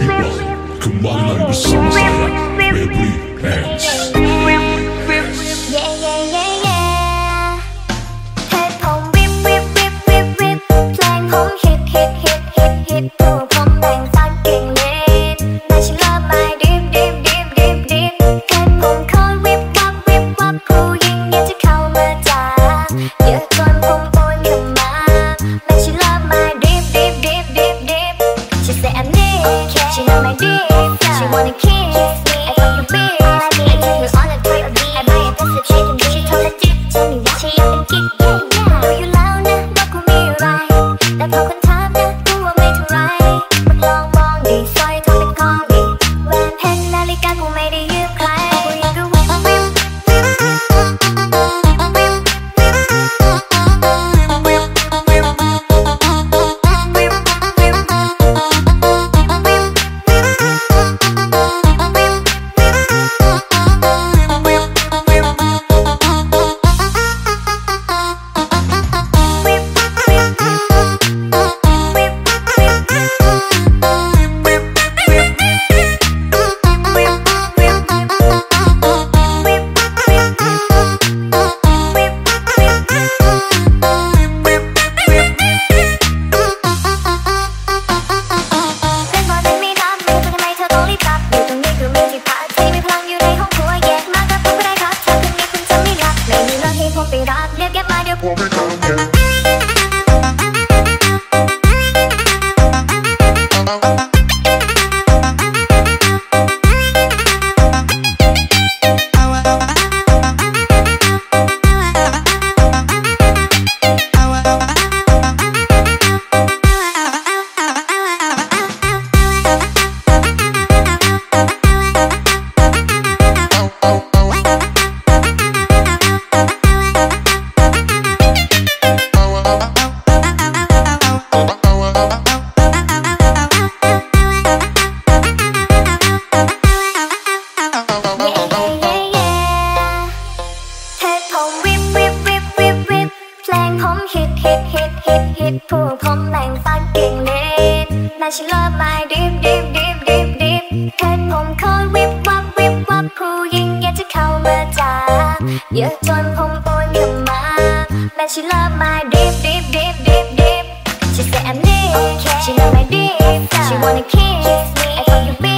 Come on, I'm. chicken ฮิตผู้ผมแต่งฟันเก่งเน้นแต่ฉันเลิฟไม่ดิบดิบดิบดิบดิบเพชรผมคอยวิบวับวิบวับผู้หญิงอยากจะเข้ามาจ้าเยอะจนผมปนขึ้นมาแม่ฉันเลิฟไม่ดิบดิบดิบดิบดิบ She said I'm deep, she know my deep, she wanna kiss me, I thought you be.